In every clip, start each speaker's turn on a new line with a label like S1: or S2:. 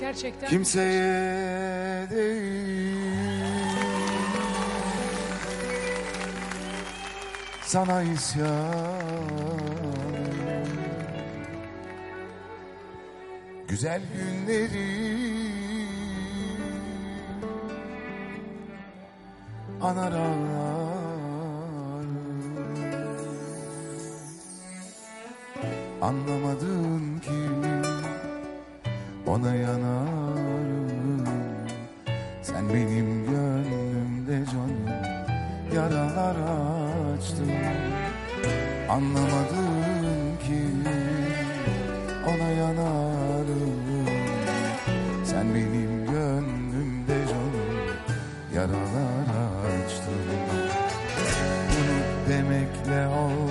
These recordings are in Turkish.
S1: Gerçekten.
S2: Kimseye değil. Sana isyan. Güzel günleri. Anar ağlar Anlamadın ki ona yanarım. Sen benim gönlümde canım. Yaralar açtın Anlamadın ki Ona yanarım. Sen benim gönlümde canım. Yaralar açtın Unut demekle olmuyor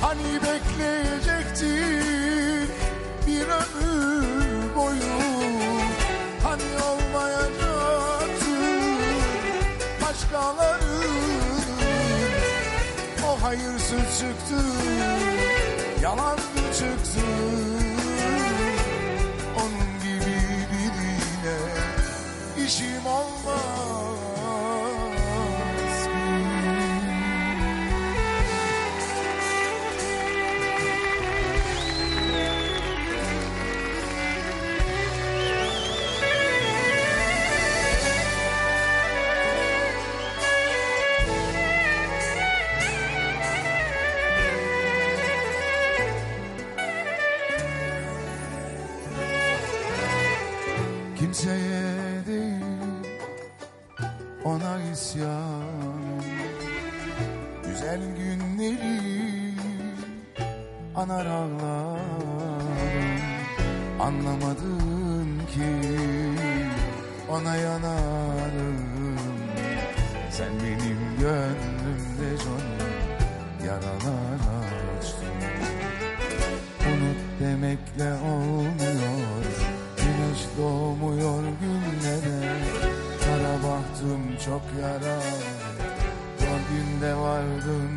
S2: Hani bekleyecektin bir ömür boyu? Hani olmayacaktın başkalarının O hayırsız çıktı yalan çıktı Kimseye değil ona isyan. Güzel günleri anar ağlarım. Anlamadın ki ona yanarım. Sen benim gönlümde canım yaralar açtın. Unut demekle olmuyor Bahtım çok yara O günde vardın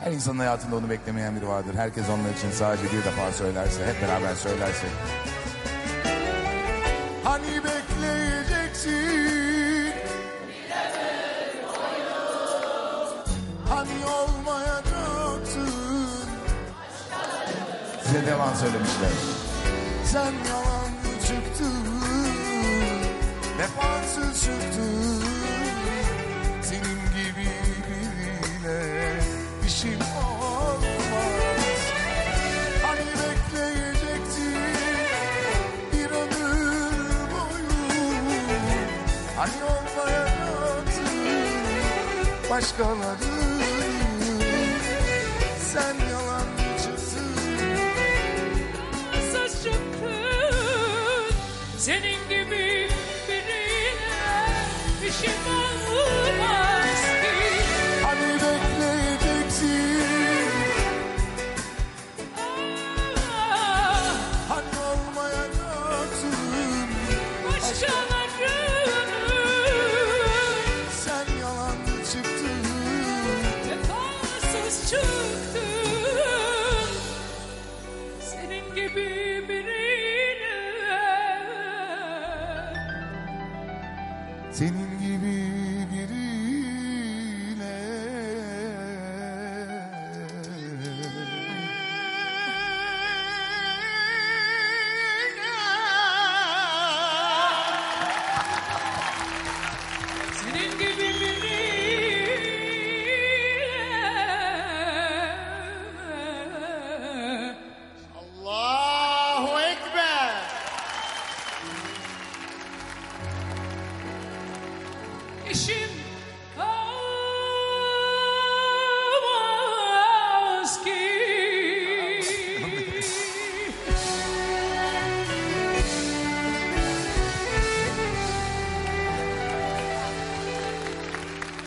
S2: Her insanın hayatında onu beklemeyen biri vardır. Herkes onlar için sadece bir defa söylerse, hep beraber söylersek. Hani bekleyeceksin Hani olmayacaktın Size devam söylemişler. Sen yalancı başkaları. Sen yalancı çıktın.
S1: Nasıl Senin gibi
S2: Ishim